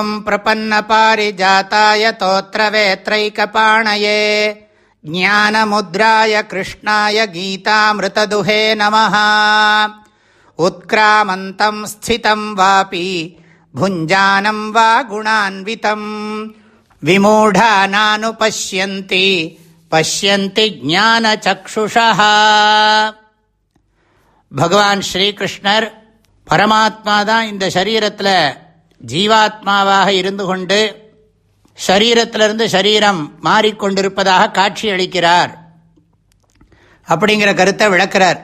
ஓம் பிரபன்ன பாரிஜாத்தாய தோத்திரவேத்ரைக்கபாணயே ज्ञानमुद्राय कृष्णाय गीतामृतदुहे नमः उत्क्रामन्तम् स्थितम् वापि भुञ्जानम् वा गुणान्वितम् विमूढानानुपश्यन्ति பஷ்யந்தி ஞான சக்ஷுஷா பகவான் ஸ்ரீகிருஷ்ணர் பரமாத்மா தான் இந்த சரீரத்தில் ஜீவாத்மாவாக இருந்து கொண்டு ஷரீரத்திலிருந்து சரீரம் மாறிக்கொண்டிருப்பதாக காட்சி அளிக்கிறார். அப்படிங்கிற கருத்தை விளக்கிறார்.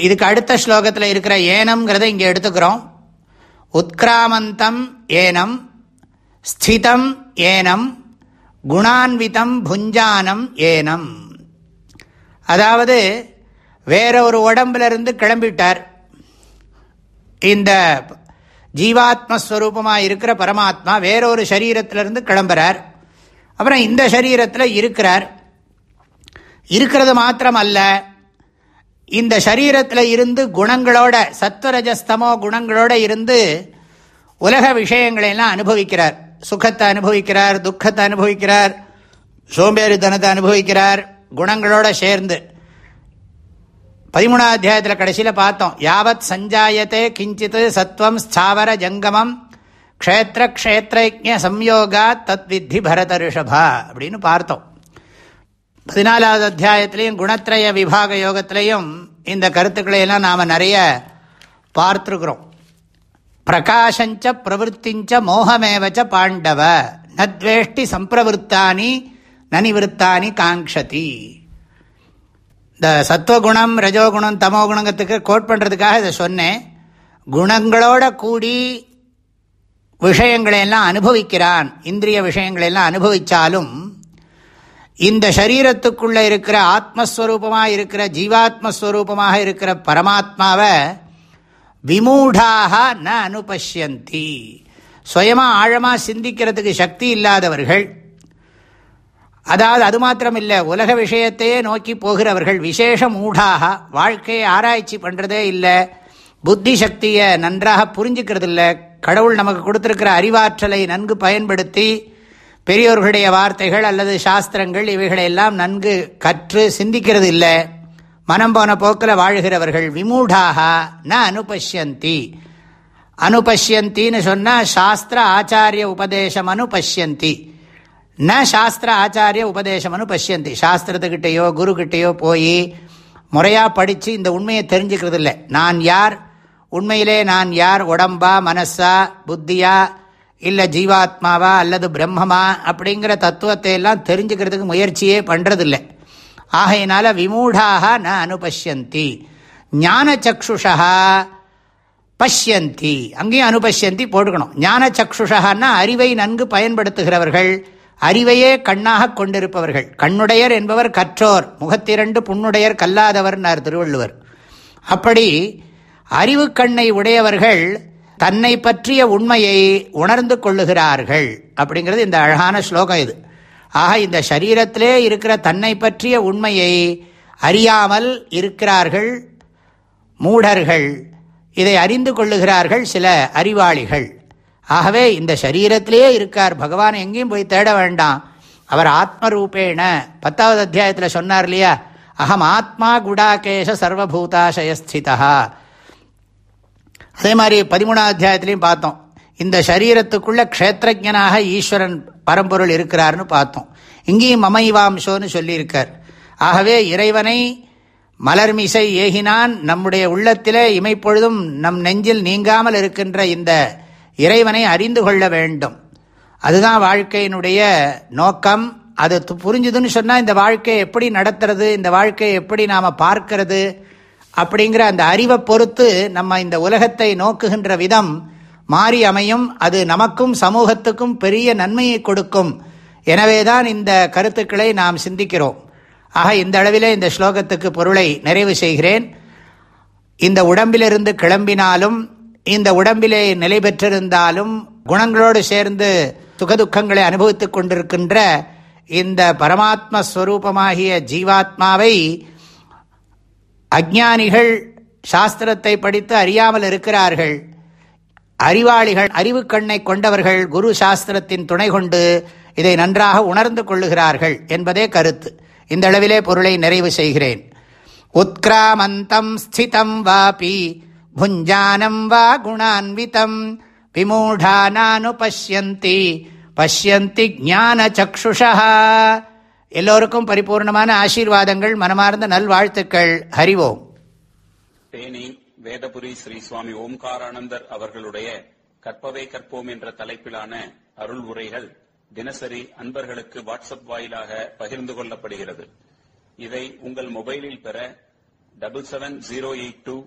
இதுக்கு அடுத்த ஸ்லோகத்தில் இருக்கிற ஏனம்ங்கிறத இங்கே எடுத்துக்கிறோம். உத்கிராமந்தம் ஏனம் ஸ்திதம் ஏனம் குணான்விதம் புஞ்சானம் ஏனம். அதாவது வேற ஒரு உடம்புல கிளம்பிட்டார். இந்த ஜீவாத்மஸ்வரூபமாக இருக்கிற பரமாத்மா வேறொரு சரீரத்திலிருந்து கிளம்புறார். அப்புறம் இந்த சரீரத்தில் இருக்கிறார். இருக்கிறது மாத்திரம் அல்ல இந்த சரீரத்தில் இருந்து குணங்களோட சத்வரஜஸ்தமோ குணங்களோட இருந்து உலக விஷயங்களையெல்லாம் அனுபவிக்கிறார். சுகத்தை அனுபவிக்கிறார் துக்கத்தை அனுபவிக்கிறார் சோம்பேறித்தனத்தை அனுபவிக்கிறார் குணங்களோட சேர்ந்து. பதிமூணாம் அத்தியாயத்தில் கடைசியில் பார்த்தோம். யாவத் சஞ்சாயத்தே கிஞ்சித் சத்வம் ஸ்தாவர ஜங்கமம் க்ஷேத்திர க்ஷேத்ரஜ சம்யோகா தத்வித்தி பரத ரிஷபா அப்படின்னு பார்த்தோம். பதினாலாவது அத்தியாயத்திலையும் குணத்திரய விபாக யோகத்திலையும் இந்த கருத்துக்களை எல்லாம் நாம் நிறைய பார்த்துருக்குறோம். பிரகாஷஞ்ச பிரவருத்திஞ்ச மோகமேவச்ச பாண்டவ நத்வேஷ்டி சம்பிரவருத்தானி நனிவிருத்தானி காங்ஷதி இந்த சத்துவகுணம் ரஜோகுணம் தமோகுணங்கிறதுக்கு கோட் பண்ணுறதுக்காக இதை சொன்னேன். குணங்களோட கூடி விஷயங்களையெல்லாம் அனுபவிக்கிறான் இந்திரிய விஷயங்களெல்லாம் அனுபவித்தாலும் இந்த சரீரத்துக்குள்ளே இருக்கிற ஆத்மஸ்வரூபமாக இருக்கிற ஜீவாத்மஸ்வரூபமாக இருக்கிற பரமாத்மாவை விமூடாக ந அனுபஷ்யந்தி. சுயமாக ஆழமாக சிந்திக்கிறதுக்கு சக்தி இல்லாதவர்கள் அதாவது அது மாத்திரம் இல்லை உலக விஷயத்தையே நோக்கி போகிறவர்கள் விசேஷ மூடாக வாழ்க்கையை ஆராய்ச்சி பண்ணுறதே இல்லை புத்தி சக்தியை நன்றாக புரிஞ்சுக்கிறது இல்லை கடவுள் நமக்கு கொடுத்துருக்கிற அறிவாற்றலை நன்கு பயன்படுத்தி பெரியோர்களுடைய வார்த்தைகள் அல்லது சாஸ்திரங்கள் இவைகளையெல்லாம் நன்கு கற்று சிந்திக்கிறது இல்லை மனம் போன போக்கில் வாழ்கிறவர்கள் விமூடாக ந அனுபஷ்யந்தி. அனுபஷ்யந்தின்னு சொன்னால் சாஸ்திர ஆச்சாரிய உபதேசம் அனுபஷ்யந்தி. ந சாஸ்திர ஆச்சாரிய உபதேசம்னு பசியந்தி சாஸ்திரத்துக்கிட்டேயோ குருக்கிட்டேயோ போய் முறையாக படித்து இந்த உண்மையை தெரிஞ்சுக்கிறது இல்லை நான் யார் உண்மையிலே நான் யார் உடம்பா மனசா புத்தியா இல்லை ஜீவாத்மாவா அல்லது பிரம்மமா அப்படிங்கிற தத்துவத்தை எல்லாம் தெரிஞ்சுக்கிறதுக்கு முயற்சியே பண்ணுறதில்லை ஆகையினால விமூடாக ந அனுபஷ்யந்தி ஞான சக்ஷுஷா பஷ்யந்தி அங்கேயும் அனுபஷ்யந்தி போட்டுக்கணும் ஞான சக்ஷுஷகான்னா அறிவை நன்கு பயன்படுத்துகிறவர்கள் அறிவையே கண்ணாக கொண்டிருப்பவர்கள். கண்ணுடையர் என்பவர் கற்றோர். முகத்திரண்டு புண்ணுடையர் கல்லாதவர்னார் திருவள்ளுவர். அப்படி அறிவு கண்ணை உடையவர்கள் தன்னை பற்றிய உண்மையை உணர்ந்து கொள்ளுகிறார்கள். அப்படிங்கிறது இந்த அழகான ஸ்லோகம் இது. ஆக இந்த சரீரத்திலே இருக்கிற தன்னை பற்றிய உண்மையை அறியாமல் இருக்கிறார்கள் மூடர்கள். இதை அறிந்து கொள்ளுகிறார்கள் சில அறிவாளிகள். ஆகவே இந்த சரீரத்திலேயே இருக்கார். பகவான் எங்கேயும் போய் தேட வேண்டாம். அவர் ஆத்மரூபேண. பத்தாவது அத்தியாயத்தில் சொன்னார் இல்லையா? அகம் ஆத்மா குடாகேஷ சர்வபூதாசயஸ்திதா. அதே மாதிரி பதிமூணாவது அத்தியாயத்திலையும் பார்த்தோம். இந்த சரீரத்துக்குள்ள க்ஷேத்திரஜனாக ஈஸ்வரன் பரம்பொருள் இருக்கிறார்னு பார்த்தோம். இங்கேயும் மமைவாம்சோன்னு சொல்லியிருக்கார். ஆகவே இறைவனை மலர்மிசை ஏகினான். நம்முடைய உள்ளத்திலே இமைப்பொழுதும் நம் நெஞ்சில் நீங்காமல் இருக்கின்ற இந்த இறைவனை அறிந்து கொள்ள வேண்டும். அதுதான் வாழ்க்கையினுடைய நோக்கம். அது புரிஞ்சுதுன்னு சொன்னால் இந்த வாழ்க்கையை எப்படி நடத்துறது இந்த வாழ்க்கையை எப்படி நாம் பார்க்கறது அப்படிங்கிற அந்த அறிவை பொறுத்து நம்ம இந்த உலகத்தை நோக்குகின்ற விதம் மாறி அமையும். அது நமக்கும் சமூகத்துக்கும் பெரிய நன்மையை கொடுக்கும். எனவே தான் இந்த கருத்துக்களை நாம் சிந்திக்கிறோம். ஆக இந்த அளவிலே இந்த ஸ்லோகத்துக்கு பொருளை நிறைவு செய்கிறேன். இந்த உடம்பிலிருந்து கிளம்பினாலும் இந்த உடம்பிலே நிலை பெற்றிருந்தாலும் குணங்களோடு சேர்ந்து சுகதுக்கங்களை அனுபவித்துக் கொண்டிருக்கின்ற இந்த பரமாத்மஸ்வரூபமாகிய ஜீவாத்மாவை அஜானிகள் சாஸ்திரத்தை படித்து அறியாமல் இருக்கிறார்கள். அறிவாளிகள் அறிவு கண்ணை கொண்டவர்கள் குரு சாஸ்திரத்தின் துணை கொண்டு இதை நன்றாக உணர்ந்து கொள்ளுகிறார்கள் என்பதே கருத்து. இந்த அளவிலே பொருளை நிறைவு செய்கிறேன். உத்கிராமந்தம் ஸ்திதம் வாபி. புஞ்சானம் வா குணான்விதம் விமூடானு பசியந்தி பசியந்தி ஞான சக்ஷுஷா எல்லோருக்கும் பரிபூர்ணமான ஆசீர்வாதங்கள் மனமார்ந்த நல்வாழ்த்துக்கள். ஹரிவோம் தேனி வேதபுரி ஸ்ரீ சுவாமி ஓம்காரானந்தர் அவர்களுடைய கற்பவை கற்போம் என்ற தலைப்பிலான அருள் உரைகள் தினசரி அன்பர்களுக்கு வாட்ஸ்அப் வாயிலாக பகிர்ந்து கொள்ளப்படுகிறது. இதை உங்கள் மொபைலில் பெற double seven zero eight two